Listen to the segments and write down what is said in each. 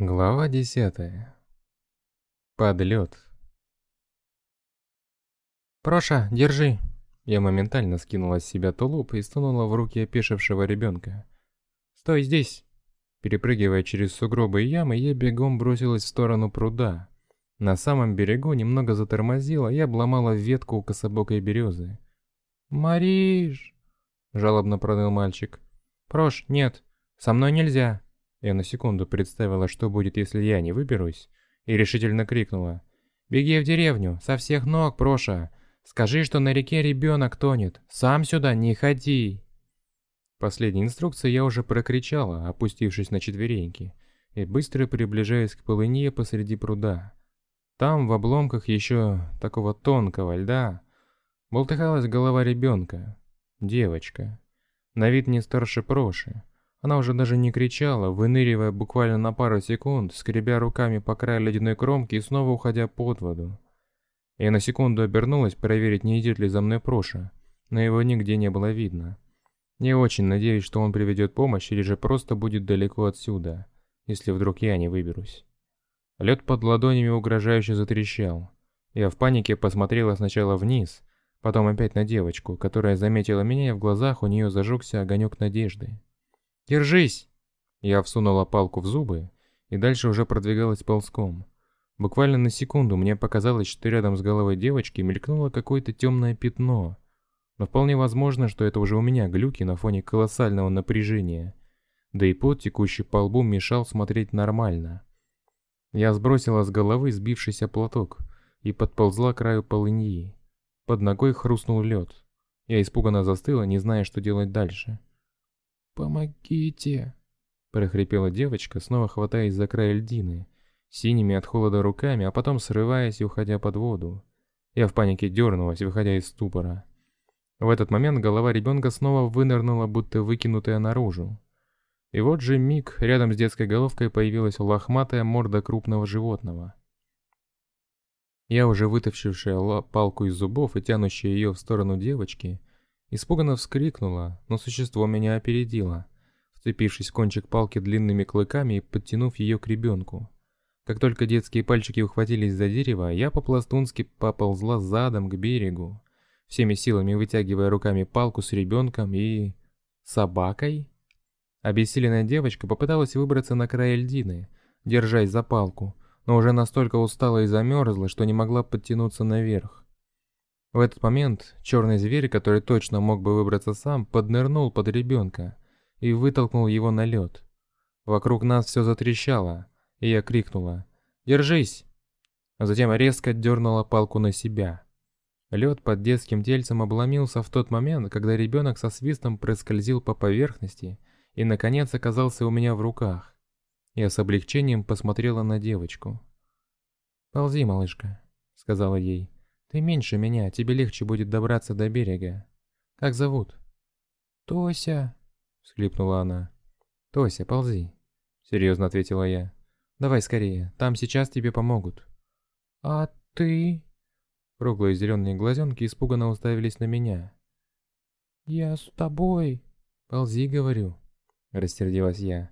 Глава десятая. Подлет. «Проша, держи!» Я моментально скинула с себя тулуп и сунула в руки опешившего ребенка. «Стой здесь!» Перепрыгивая через сугробы и ямы, я бегом бросилась в сторону пруда. На самом берегу немного затормозила и обломала ветку у кособокой березы. «Мариш!» — жалобно проныл мальчик. «Прош, нет, со мной нельзя!» Я на секунду представила, что будет, если я не выберусь, и решительно крикнула. «Беги в деревню, со всех ног, Проша! Скажи, что на реке ребенок тонет! Сам сюда не ходи!» Последние инструкции я уже прокричала, опустившись на четвереньки, и быстро приближаясь к полыне посреди пруда. Там, в обломках еще такого тонкого льда, болтыхалась голова ребенка, девочка, на вид не старше Проши. Она уже даже не кричала, выныривая буквально на пару секунд, скребя руками по краю ледяной кромки и снова уходя под воду. Я на секунду обернулась проверить, не идет ли за мной Проша, но его нигде не было видно. Я очень надеюсь, что он приведет помощь или же просто будет далеко отсюда, если вдруг я не выберусь. Лед под ладонями угрожающе затрещал. Я в панике посмотрела сначала вниз, потом опять на девочку, которая заметила меня, и в глазах у нее зажегся огонек надежды. «Держись!» Я всунула палку в зубы и дальше уже продвигалась ползком. Буквально на секунду мне показалось, что рядом с головой девочки мелькнуло какое-то темное пятно. Но вполне возможно, что это уже у меня глюки на фоне колоссального напряжения. Да и пот, текущий по лбу, мешал смотреть нормально. Я сбросила с головы сбившийся платок и подползла к краю полыньи. Под ногой хрустнул лед. Я испуганно застыла, не зная, что делать дальше. «Помогите!» – прохрипела девочка, снова хватаясь за край льдины, синими от холода руками, а потом срываясь и уходя под воду. Я в панике дернулась, выходя из ступора. В этот момент голова ребенка снова вынырнула, будто выкинутая наружу. И вот же миг рядом с детской головкой появилась лохматая морда крупного животного. Я уже вытащившая палку из зубов и тянущая ее в сторону девочки, Испуганно вскрикнула, но существо меня опередило, вцепившись в кончик палки длинными клыками и подтянув ее к ребенку. Как только детские пальчики ухватились за дерево, я по-пластунски поползла задом к берегу, всеми силами вытягивая руками палку с ребенком и... собакой? Обессиленная девочка попыталась выбраться на край льдины, держась за палку, но уже настолько устала и замерзла, что не могла подтянуться наверх. В этот момент черный зверь, который точно мог бы выбраться сам, поднырнул под ребенка и вытолкнул его на лед. Вокруг нас все затрещало, и я крикнула «Держись!», а затем резко дернула палку на себя. Лед под детским тельцем обломился в тот момент, когда ребенок со свистом проскользил по поверхности и, наконец, оказался у меня в руках. Я с облегчением посмотрела на девочку. «Ползи, малышка», — сказала ей. Ты меньше меня, тебе легче будет добраться до берега. Как зовут? Тося, всхлипнула она. Тося, ползи, серьезно ответила я. Давай скорее, там сейчас тебе помогут. А ты? Круглые зеленые глазенки испуганно уставились на меня. Я с тобой. Ползи, говорю, растердилась я.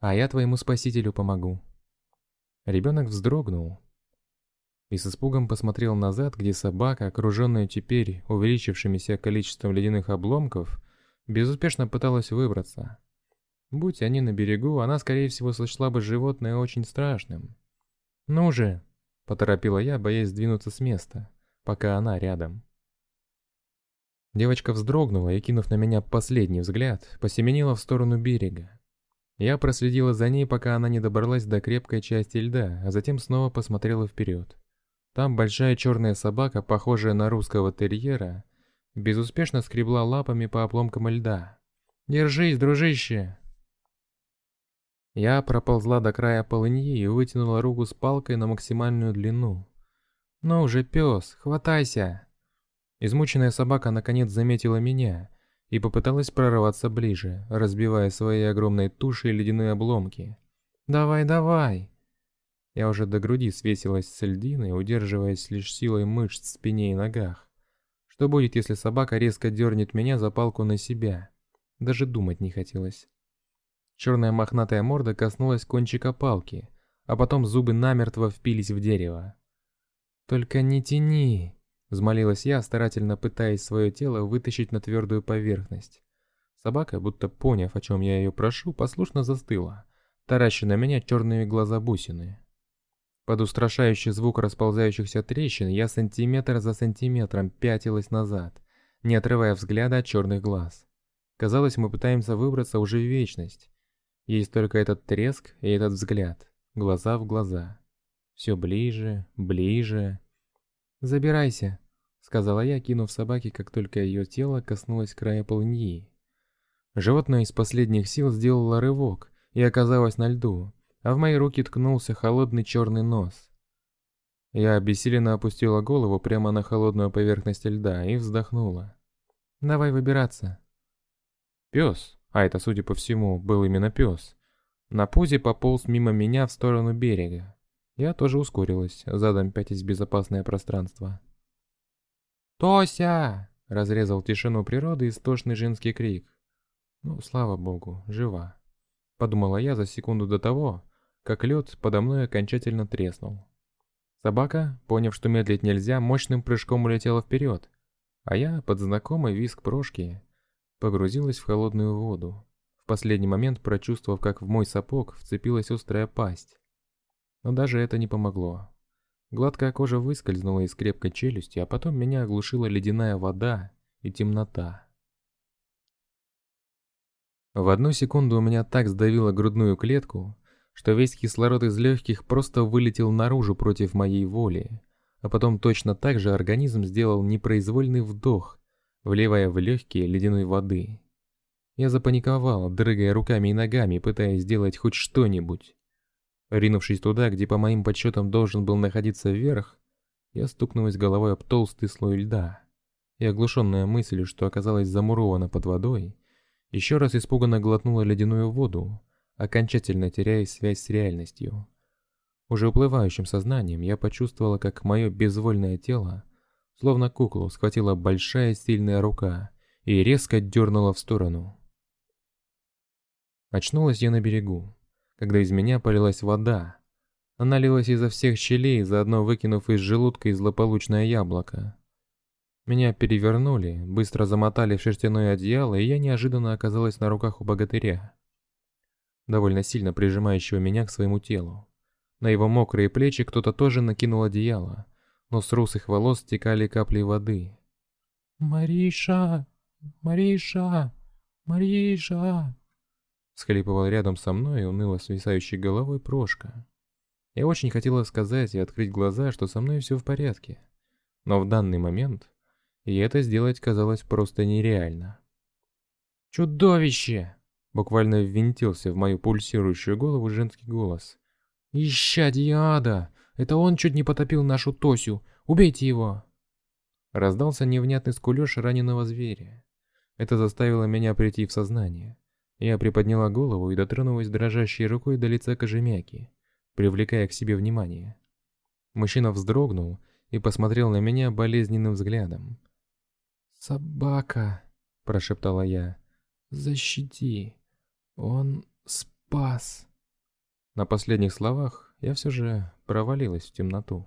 А я твоему спасителю помогу. Ребенок вздрогнул, и с испугом посмотрел назад, где собака, окруженная теперь увеличившимися количеством ледяных обломков, безуспешно пыталась выбраться. Будь они на берегу, она, скорее всего, сочла бы животное очень страшным. «Ну же!» — поторопила я, боясь сдвинуться с места, пока она рядом. Девочка вздрогнула и, кинув на меня последний взгляд, посеменила в сторону берега. Я проследила за ней, пока она не добралась до крепкой части льда, а затем снова посмотрела вперед. Там большая черная собака, похожая на русского терьера, безуспешно скребла лапами по обломкам льда. «Держись, дружище!» Я проползла до края полыньи и вытянула руку с палкой на максимальную длину. «Ну уже, пес, хватайся!» Измученная собака наконец заметила меня и попыталась прорваться ближе, разбивая своей огромной тушей ледяные обломки. «Давай, давай!» Я уже до груди свесилась с льдиной, удерживаясь лишь силой мышц в спине и ногах. Что будет, если собака резко дернет меня за палку на себя? Даже думать не хотелось. Черная мохнатая морда коснулась кончика палки, а потом зубы намертво впились в дерево. «Только не тяни!» — взмолилась я, старательно пытаясь свое тело вытащить на твердую поверхность. Собака, будто поняв, о чем я ее прошу, послушно застыла, тараща на меня черные глаза бусины. Под устрашающий звук расползающихся трещин я сантиметр за сантиметром пятилась назад, не отрывая взгляда от черных глаз. Казалось, мы пытаемся выбраться уже в вечность. Есть только этот треск и этот взгляд, глаза в глаза. Все ближе, ближе. «Забирайся», — сказала я, кинув собаке, как только ее тело коснулось края полыньи. Животное из последних сил сделало рывок и оказалось на льду, а в мои руки ткнулся холодный черный нос. Я обессиленно опустила голову прямо на холодную поверхность льда и вздохнула. «Давай выбираться». Пес, а это, судя по всему, был именно пес, на пузе пополз мимо меня в сторону берега. Я тоже ускорилась, задом пятясь в безопасное пространство. «Тося!» — разрезал тишину природы истошный женский крик. Ну, слава богу, жива. Подумала я за секунду до того, как лед подо мной окончательно треснул. Собака, поняв, что медлить нельзя, мощным прыжком улетела вперед, а я, под знакомый визг прошки, погрузилась в холодную воду, в последний момент прочувствовав, как в мой сапог вцепилась острая пасть. Но даже это не помогло. Гладкая кожа выскользнула из крепкой челюсти, а потом меня оглушила ледяная вода и темнота. В одну секунду у меня так сдавило грудную клетку, что весь кислород из легких просто вылетел наружу против моей воли, а потом точно так же организм сделал непроизвольный вдох, вливая в легкие ледяной воды. Я запаниковал, дрыгая руками и ногами, пытаясь сделать хоть что-нибудь. Ринувшись туда, где по моим подсчетам должен был находиться верх, я стукнулась головой об толстый слой льда, и оглушенная мыслью, что оказалась замурована под водой, еще раз испуганно глотнула ледяную воду, окончательно теряя связь с реальностью. Уже уплывающим сознанием я почувствовала, как мое безвольное тело, словно куклу, схватила большая сильная рука и резко дернула в сторону. Очнулась я на берегу, когда из меня полилась вода. Она лилась изо всех щелей, заодно выкинув из желудка злополучное яблоко. Меня перевернули, быстро замотали в шерстяное одеяло, и я неожиданно оказалась на руках у богатыря, довольно сильно прижимающего меня к своему телу. На его мокрые плечи кто-то тоже накинул одеяло, но с русых волос стекали капли воды. «Мариша! Мариша! Мариша!» Схлипывал рядом со мной уныло свисающей головой Прошка. Я очень хотела сказать и открыть глаза, что со мной все в порядке. Но в данный момент и это сделать казалось просто нереально. «Чудовище!» — буквально ввинтился в мою пульсирующую голову женский голос. «Ищадье ада! Это он чуть не потопил нашу Тосю! Убейте его!» Раздался невнятный скулёж раненого зверя. Это заставило меня прийти в сознание. Я приподняла голову и дотронулась дрожащей рукой до лица Кожемяки, привлекая к себе внимание. Мужчина вздрогнул и посмотрел на меня болезненным взглядом. «Собака», — прошептала я, — «защити, он спас». На последних словах я все же провалилась в темноту.